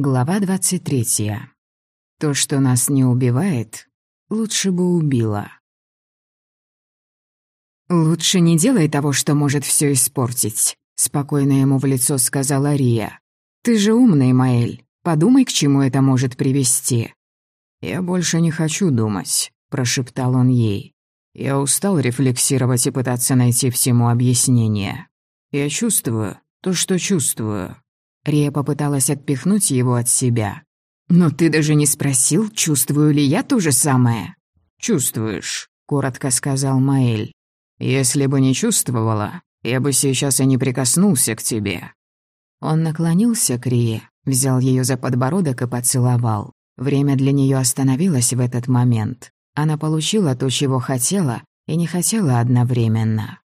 Глава 23. То, что нас не убивает, лучше бы убило. «Лучше не делай того, что может все испортить», — спокойно ему в лицо сказала Рия. «Ты же умный, Маэль. Подумай, к чему это может привести». «Я больше не хочу думать», — прошептал он ей. «Я устал рефлексировать и пытаться найти всему объяснение. Я чувствую то, что чувствую. Рия попыталась отпихнуть его от себя. «Но ты даже не спросил, чувствую ли я то же самое?» «Чувствуешь», — коротко сказал Маэль. «Если бы не чувствовала, я бы сейчас и не прикоснулся к тебе». Он наклонился к Рие, взял ее за подбородок и поцеловал. Время для нее остановилось в этот момент. Она получила то, чего хотела, и не хотела одновременно.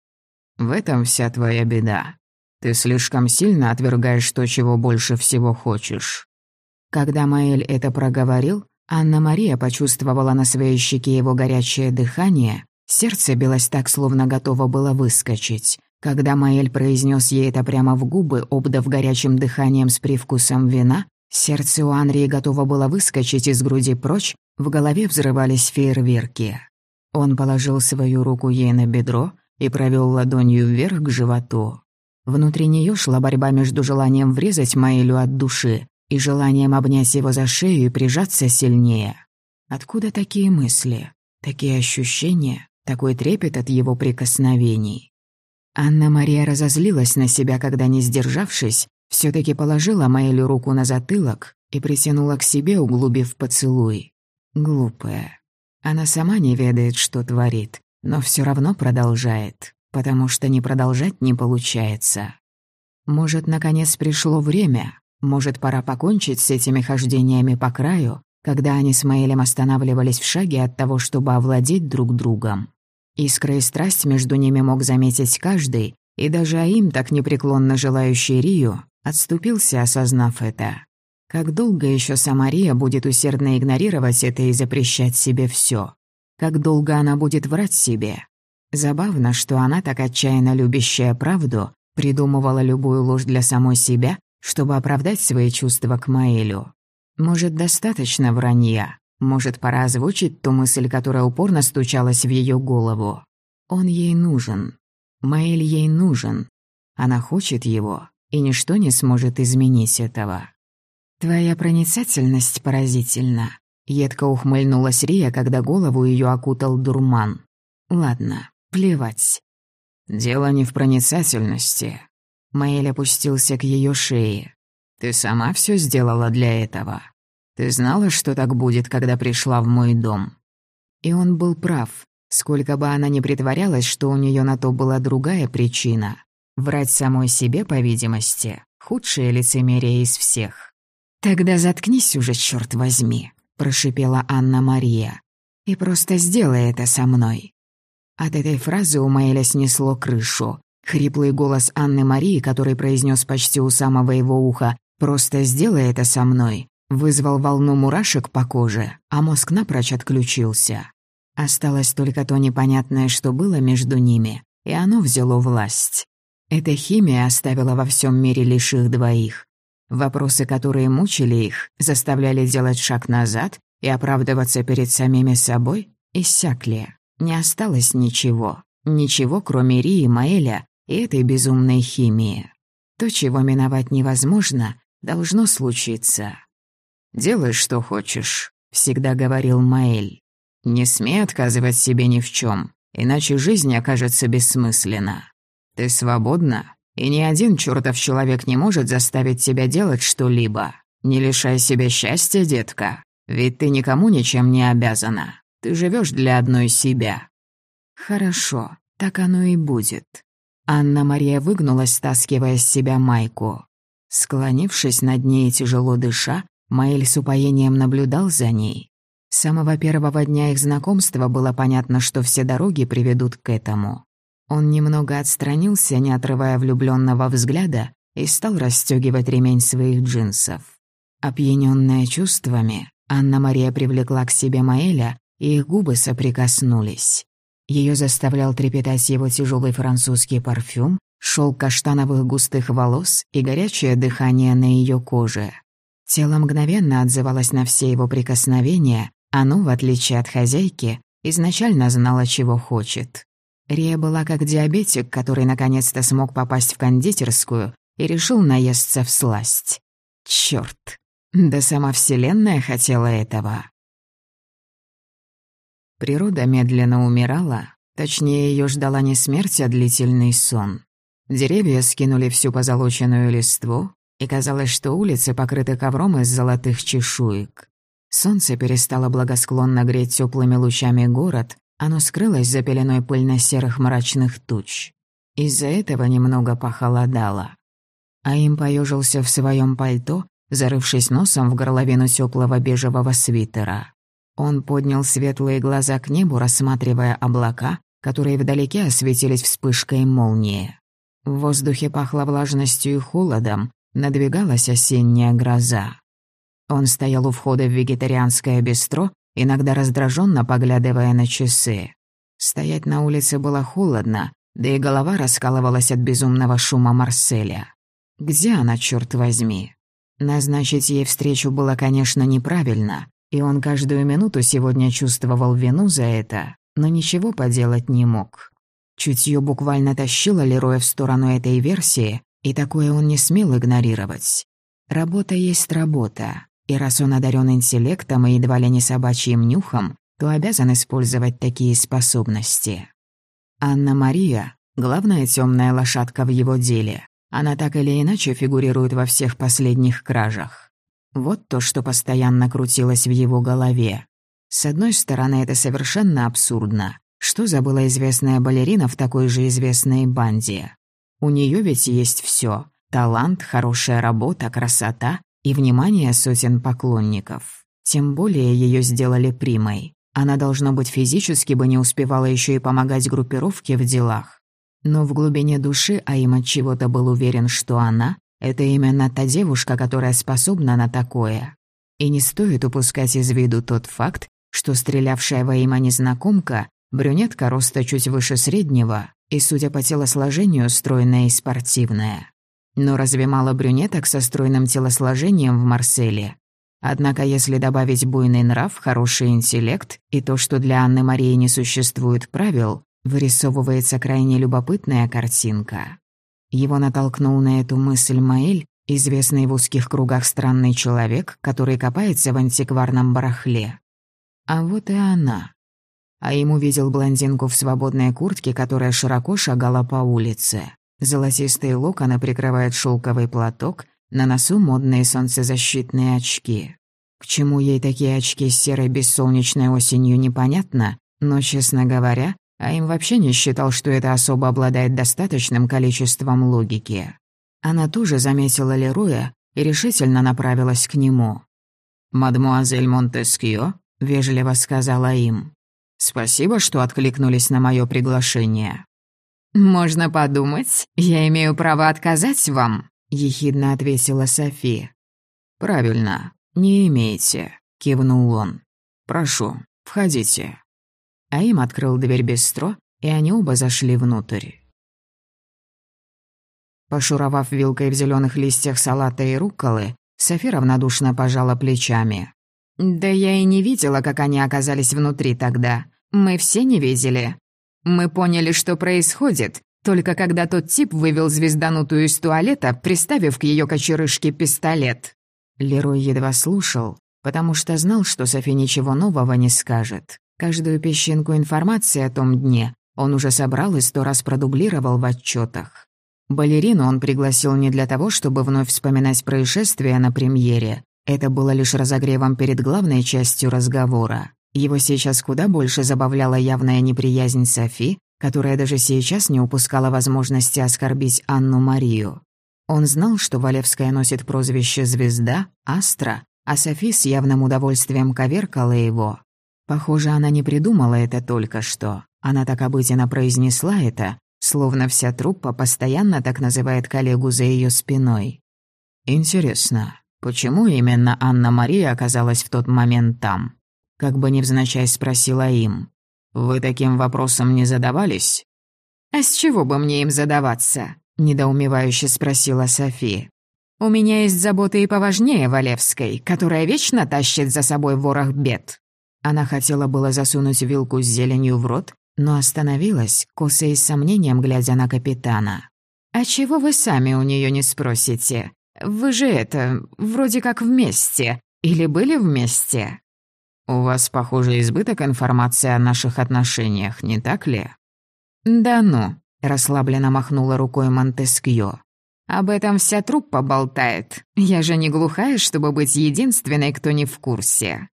«В этом вся твоя беда. Ты слишком сильно отвергаешь то, чего больше всего хочешь». Когда Маэль это проговорил, Анна-Мария почувствовала на своей щеке его горячее дыхание, сердце билось так, словно готово было выскочить. Когда Маэль произнес ей это прямо в губы, обдав горячим дыханием с привкусом вина, сердце у Анрии готово было выскочить из груди прочь, в голове взрывались фейерверки. Он положил свою руку ей на бедро и провел ладонью вверх к животу. Внутри нее шла борьба между желанием врезать Маэлю от души и желанием обнять его за шею и прижаться сильнее. Откуда такие мысли, такие ощущения, такой трепет от его прикосновений? Анна-Мария разозлилась на себя, когда, не сдержавшись, все таки положила Маэлю руку на затылок и притянула к себе, углубив поцелуй. Глупая. Она сама не ведает, что творит, но все равно продолжает потому что не продолжать не получается. Может, наконец пришло время, может, пора покончить с этими хождениями по краю, когда они с Маэлем останавливались в шаге от того, чтобы овладеть друг другом. Искра и страсть между ними мог заметить каждый, и даже Аим, так непреклонно желающий Рию, отступился, осознав это. Как долго еще Самария будет усердно игнорировать это и запрещать себе все? Как долго она будет врать себе? Забавно, что она, так отчаянно любящая правду, придумывала любую ложь для самой себя, чтобы оправдать свои чувства к Маэлю. Может, достаточно вранья, может, пора озвучить ту мысль, которая упорно стучалась в ее голову. Он ей нужен. Маэль ей нужен. Она хочет его, и ничто не сможет изменить этого. «Твоя проницательность поразительна», — едко ухмыльнулась Рия, когда голову ее окутал дурман. «Ладно, Плевать. Дело не в проницательности. Мэйль опустился к ее шее. Ты сама все сделала для этого. Ты знала, что так будет, когда пришла в мой дом. И он был прав. Сколько бы она ни притворялась, что у нее на то была другая причина. Врать самой себе, по видимости, худшее лицемерие из всех. «Тогда заткнись уже, черт возьми», — прошипела Анна-Мария. «И просто сделай это со мной. От этой фразы у Маэля снесло крышу. Хриплый голос Анны Марии, который произнес почти у самого его уха «Просто сделай это со мной», вызвал волну мурашек по коже, а мозг напрочь отключился. Осталось только то непонятное, что было между ними, и оно взяло власть. Эта химия оставила во всем мире лишь их двоих. Вопросы, которые мучили их, заставляли делать шаг назад и оправдываться перед самими собой, иссякли. Не осталось ничего. Ничего, кроме Ри и Маэля и этой безумной химии. То, чего миновать невозможно, должно случиться. «Делай, что хочешь», — всегда говорил Маэль. «Не смей отказывать себе ни в чем, иначе жизнь окажется бессмысленна. Ты свободна, и ни один чертов человек не может заставить тебя делать что-либо. Не лишай себя счастья, детка, ведь ты никому ничем не обязана. Ты живешь для одной себя». «Хорошо, так оно и будет». Анна-Мария выгнулась, стаскивая с себя майку. Склонившись над ней тяжело дыша, Маэль с упоением наблюдал за ней. С самого первого дня их знакомства было понятно, что все дороги приведут к этому. Он немного отстранился, не отрывая влюбленного взгляда, и стал расстегивать ремень своих джинсов. Опьяненная чувствами, Анна-Мария привлекла к себе Маэля и их губы соприкоснулись. Ее заставлял трепетать его тяжелый французский парфюм, шелк каштановых густых волос и горячее дыхание на ее коже. Тело мгновенно отзывалось на все его прикосновения, оно, в отличие от хозяйки, изначально знало, чего хочет. Рия была как диабетик, который наконец-то смог попасть в кондитерскую и решил наесться в сласть. Чёрт, да сама Вселенная хотела этого. Природа медленно умирала, точнее, ее ждала не смерть, а длительный сон. Деревья скинули всю позолоченную листву, и казалось, что улицы покрыты ковром из золотых чешуек. Солнце перестало благосклонно греть теплыми лучами город, оно скрылось за пеленой пыльно-серых мрачных туч. Из-за этого немного похолодало. А им поежился в своем пальто, зарывшись носом в горловину теплого бежевого свитера. Он поднял светлые глаза к небу, рассматривая облака, которые вдалеке осветились вспышкой молнии. В воздухе пахло влажностью и холодом, надвигалась осенняя гроза. Он стоял у входа в вегетарианское бистро, иногда раздраженно поглядывая на часы. Стоять на улице было холодно, да и голова раскалывалась от безумного шума Марселя. Где она, черт возьми? Назначить ей встречу было, конечно, неправильно, и он каждую минуту сегодня чувствовал вину за это, но ничего поделать не мог. Чутье буквально тащило Лероя в сторону этой версии, и такое он не смел игнорировать. Работа есть работа, и раз он одарен интеллектом и едва ли не собачьим нюхом, то обязан использовать такие способности. Анна-Мария — главная темная лошадка в его деле. Она так или иначе фигурирует во всех последних кражах. Вот то, что постоянно крутилось в его голове. С одной стороны, это совершенно абсурдно. Что забыла известная балерина в такой же известной банде? У нее ведь есть все: талант, хорошая работа, красота и внимание сотен поклонников. Тем более ее сделали примой. Она, должно быть, физически бы не успевала еще и помогать группировке в делах. Но в глубине души Аим от чего-то был уверен, что она это именно та девушка, которая способна на такое. И не стоит упускать из виду тот факт, что стрелявшая во имя незнакомка — брюнетка роста чуть выше среднего и, судя по телосложению, стройная и спортивная. Но разве мало брюнеток со стройным телосложением в Марселе? Однако если добавить буйный нрав, хороший интеллект и то, что для Анны Марии не существует правил, вырисовывается крайне любопытная картинка. Его натолкнул на эту мысль Маэль, известный в узких кругах странный человек, который копается в антикварном барахле. А вот и она. А ему видел блондинку в свободной куртке, которая широко шагала по улице. Золотистые локоны прикрывают шелковый платок, на носу модные солнцезащитные очки. К чему ей такие очки с серой бессолнечной осенью непонятно, но, честно говоря, а им вообще не считал, что это особо обладает достаточным количеством логики. Она тоже заметила Леруя и решительно направилась к нему. «Мадмуазель Монтескио», — вежливо сказала им, — «спасибо, что откликнулись на мое приглашение». «Можно подумать, я имею право отказать вам», — ехидно ответила Софи. «Правильно, не имеете», — кивнул он. «Прошу, входите». А им открыл дверь бистро, и они оба зашли внутрь. Пошуровав вилкой в зеленых листьях салата и рукколы, Софи равнодушно пожала плечами. «Да я и не видела, как они оказались внутри тогда. Мы все не видели. Мы поняли, что происходит, только когда тот тип вывел звезданутую из туалета, приставив к ее кочерышке пистолет». Лерой едва слушал, потому что знал, что Софи ничего нового не скажет. Каждую песчинку информации о том дне он уже собрал и сто раз продублировал в отчетах. Балерину он пригласил не для того, чтобы вновь вспоминать происшествия на премьере. Это было лишь разогревом перед главной частью разговора. Его сейчас куда больше забавляла явная неприязнь Софи, которая даже сейчас не упускала возможности оскорбить Анну-Марию. Он знал, что Валевская носит прозвище «Звезда», «Астра», а Софи с явным удовольствием коверкала его. Похоже, она не придумала это только что. Она так обыденно произнесла это, словно вся труппа постоянно так называет коллегу за ее спиной. Интересно, почему именно Анна-Мария оказалась в тот момент там? Как бы невзначай спросила им. «Вы таким вопросом не задавались?» «А с чего бы мне им задаваться?» — недоумевающе спросила Софи. У меня есть заботы и поважнее Валевской, которая вечно тащит за собой ворох бед». Она хотела было засунуть вилку с зеленью в рот, но остановилась, косо и с сомнением глядя на капитана. «А чего вы сами у нее не спросите? Вы же это, вроде как вместе. Или были вместе?» «У вас, похоже, избыток информации о наших отношениях, не так ли?» «Да ну», — расслабленно махнула рукой Монтескьё. «Об этом вся труппа болтает. Я же не глухая, чтобы быть единственной, кто не в курсе».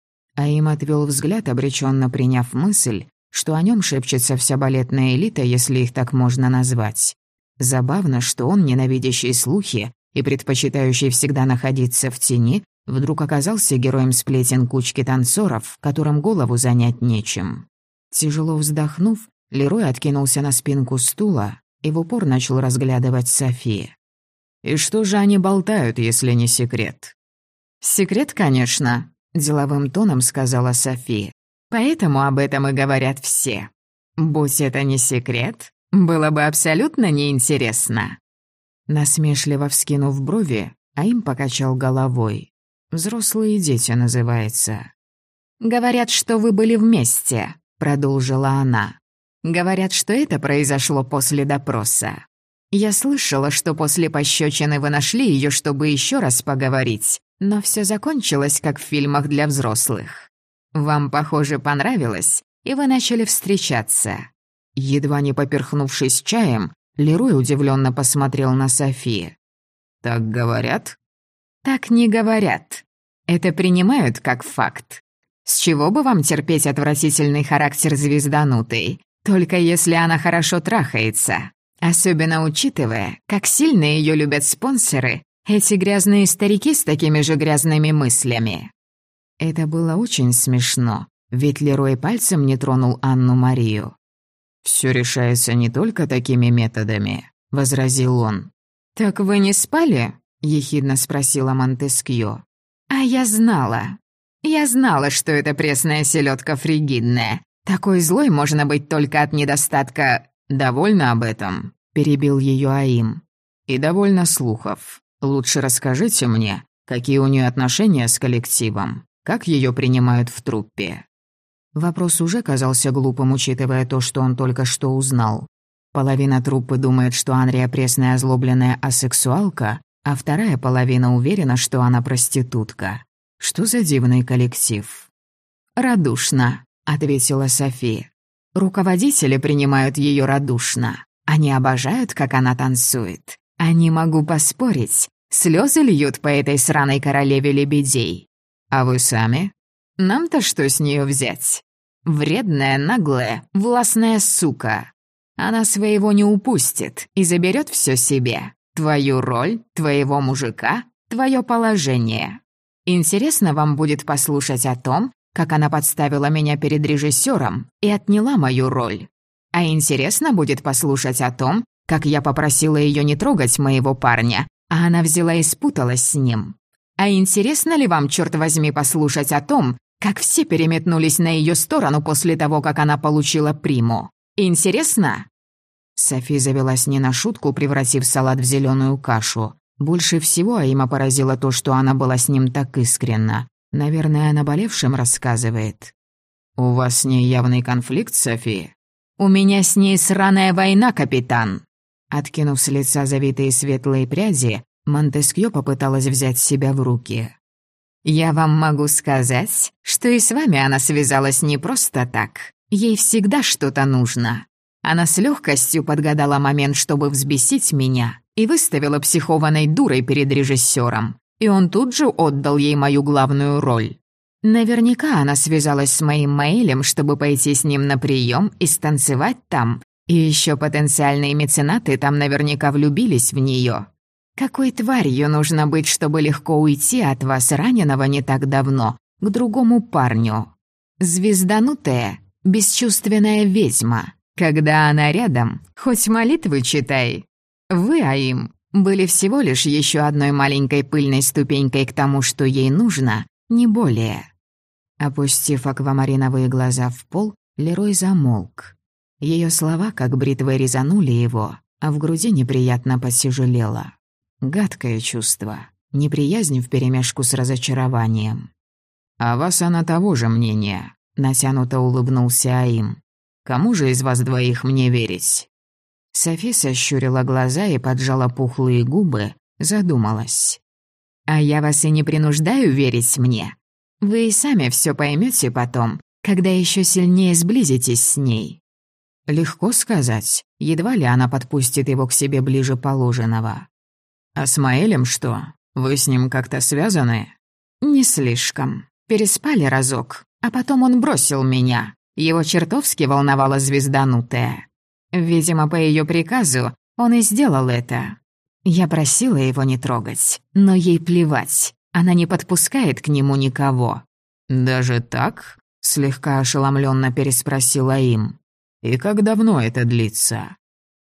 А им отвел взгляд, обреченно приняв мысль, что о нем шепчется вся балетная элита, если их так можно назвать. Забавно, что он, ненавидящий слухи и предпочитающий всегда находиться в тени, вдруг оказался героем сплетен кучки танцоров, которым голову занять нечем. Тяжело вздохнув, Лерой откинулся на спинку стула и в упор начал разглядывать Софи. «И что же они болтают, если не секрет?» «Секрет, конечно», — деловым тоном сказала Софи. Поэтому об этом и говорят все. Будь это не секрет, было бы абсолютно неинтересно. Насмешливо вскинув брови, а им покачал головой. «Взрослые дети» называется. «Говорят, что вы были вместе», — продолжила она. «Говорят, что это произошло после допроса. Я слышала, что после пощечины вы нашли ее, чтобы еще раз поговорить, но все закончилось, как в фильмах для взрослых. Вам, похоже, понравилось, и вы начали встречаться». Едва не поперхнувшись чаем, Лерой удивленно посмотрел на Софи. «Так говорят?» «Так не говорят. Это принимают как факт. С чего бы вам терпеть отвратительный характер звезданутой, только если она хорошо трахается, особенно учитывая, как сильно ее любят спонсоры, эти грязные старики с такими же грязными мыслями». Это было очень смешно, ведь Лерой пальцем не тронул Анну-Марию. «Всё решается не только такими методами», — возразил он. «Так вы не спали?» — ехидно спросила Монтескьё. «А я знала. Я знала, что это пресная селедка фригидная. Такой злой можно быть только от недостатка...» «Довольно об этом», — перебил её Аим. «И довольно слухов. Лучше расскажите мне, какие у неё отношения с коллективом. Как ее принимают в труппе? Вопрос уже казался глупым, учитывая то, что он только что узнал. Половина труппы думает, что Анрия пресная озлобленная асексуалка, а вторая половина уверена, что она проститутка. Что за дивный коллектив? «Радушно», — ответила София. «Руководители принимают ее радушно. Они обожают, как она танцует. Они, могу поспорить, слезы льют по этой сраной королеве лебедей. А вы сами? Нам-то что с нее взять? Вредная, наглая, властная сука. Она своего не упустит и заберет все себе. Твою роль, твоего мужика, твое положение. Интересно вам будет послушать о том, как она подставила меня перед режиссером и отняла мою роль. А интересно будет послушать о том, как я попросила ее не трогать моего парня, а она взяла и спуталась с ним. А интересно ли вам, черт возьми, послушать о том, как все переметнулись на ее сторону после того, как она получила приму? Интересно?» Софи завелась не на шутку, превратив салат в зеленую кашу. Больше всего Аима поразило то, что она была с ним так искренна. Наверное, о наболевшем рассказывает. «У вас с ней явный конфликт, Софи?» «У меня с ней сраная война, капитан!» Откинув с лица завитые светлые пряди, Монтескьё попыталась взять себя в руки. «Я вам могу сказать, что и с вами она связалась не просто так. Ей всегда что-то нужно. Она с легкостью подгадала момент, чтобы взбесить меня, и выставила психованной дурой перед режиссером. И он тут же отдал ей мою главную роль. Наверняка она связалась с моим Маэлем, чтобы пойти с ним на прием и станцевать там. И еще потенциальные меценаты там наверняка влюбились в нее. Какой тварью нужно быть, чтобы легко уйти от вас, раненого не так давно, к другому парню? Звезданутая, бесчувственная ведьма. Когда она рядом, хоть молитвы читай. Вы, Аим, были всего лишь еще одной маленькой пыльной ступенькой к тому, что ей нужно, не более. Опустив аквамариновые глаза в пол, Лерой замолк. Ее слова, как бритвой, резанули его, а в груди неприятно посижелело. Гадкое чувство. неприязнь вперемешку с разочарованием. «А вас она того же мнения», — натянуто улыбнулся Аим. «Кому же из вас двоих мне верить?» Софи сощурила глаза и поджала пухлые губы, задумалась. «А я вас и не принуждаю верить мне. Вы и сами все поймете потом, когда еще сильнее сблизитесь с ней». Легко сказать, едва ли она подпустит его к себе ближе положенного. «А с Маэлем что? Вы с ним как-то связаны?» «Не слишком. Переспали разок, а потом он бросил меня. Его чертовски волновала звезданутая. Видимо, по ее приказу он и сделал это. Я просила его не трогать, но ей плевать. Она не подпускает к нему никого. «Даже так?» — слегка ошеломленно переспросила им. «И как давно это длится?»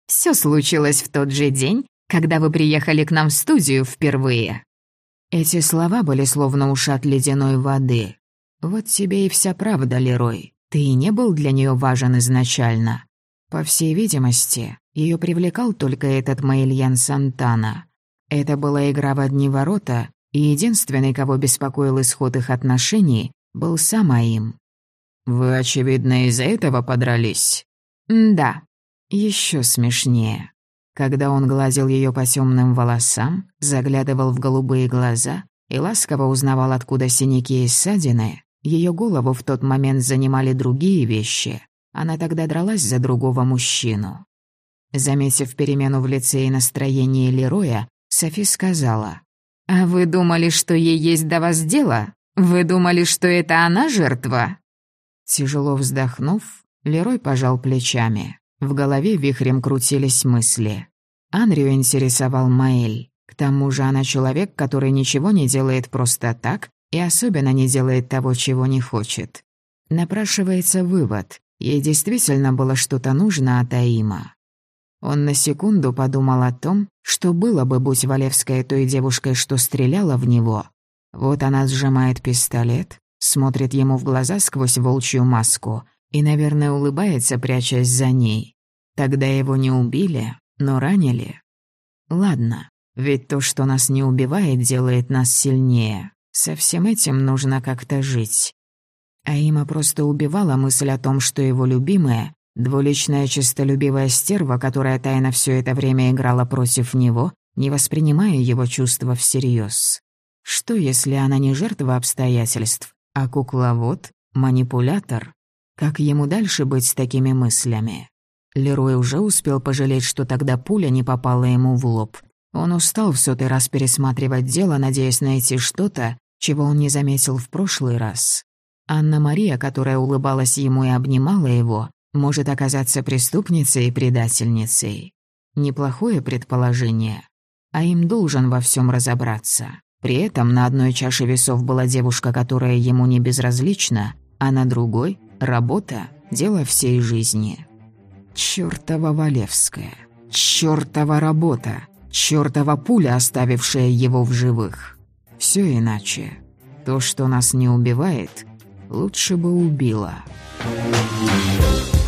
Все случилось в тот же день, когда вы приехали к нам в студию впервые». Эти слова были словно ушат ледяной воды. «Вот тебе и вся правда, Лерой. Ты и не был для нее важен изначально. По всей видимости, ее привлекал только этот Маильян Сантана. Это была игра в одни ворота, и единственный, кого беспокоил исход их отношений, был сам Аим. «Вы, очевидно, из-за этого подрались?» «Да». Еще смешнее. Когда он гладил ее по темным волосам, заглядывал в голубые глаза и ласково узнавал, откуда синяки и ссадины, ее голову в тот момент занимали другие вещи, она тогда дралась за другого мужчину. Заметив перемену в лице и настроении Лероя, Софи сказала. «А вы думали, что ей есть до вас дело? Вы думали, что это она жертва?» Тяжело вздохнув, Лерой пожал плечами. В голове вихрем крутились мысли. Анрию интересовал Маэль. К тому же она человек, который ничего не делает просто так и особенно не делает того, чего не хочет. Напрашивается вывод. Ей действительно было что-то нужно от Аима. Он на секунду подумал о том, что было бы, будь Валевская той девушкой, что стреляла в него. Вот она сжимает пистолет, смотрит ему в глаза сквозь волчью маску и, наверное, улыбается, прячась за ней. Тогда его не убили, но ранили. Ладно, ведь то, что нас не убивает, делает нас сильнее. Со всем этим нужно как-то жить. А Има просто убивала мысль о том, что его любимая, двуличная честолюбивая стерва, которая тайно все это время играла против него, не воспринимая его чувства всерьез. Что, если она не жертва обстоятельств, а кукловод, манипулятор? Как ему дальше быть с такими мыслями? Лерой уже успел пожалеть, что тогда пуля не попала ему в лоб. Он устал в сотый раз пересматривать дело, надеясь найти что-то, чего он не заметил в прошлый раз. Анна-Мария, которая улыбалась ему и обнимала его, может оказаться преступницей и предательницей. Неплохое предположение. А им должен во всем разобраться. При этом на одной чаше весов была девушка, которая ему не безразлична, а на другой — работа, дело всей жизни. Чёртова Валевская, чёртова работа, чёртова пуля, оставившая его в живых. Все иначе. То, что нас не убивает — лучше бы убила. Thank.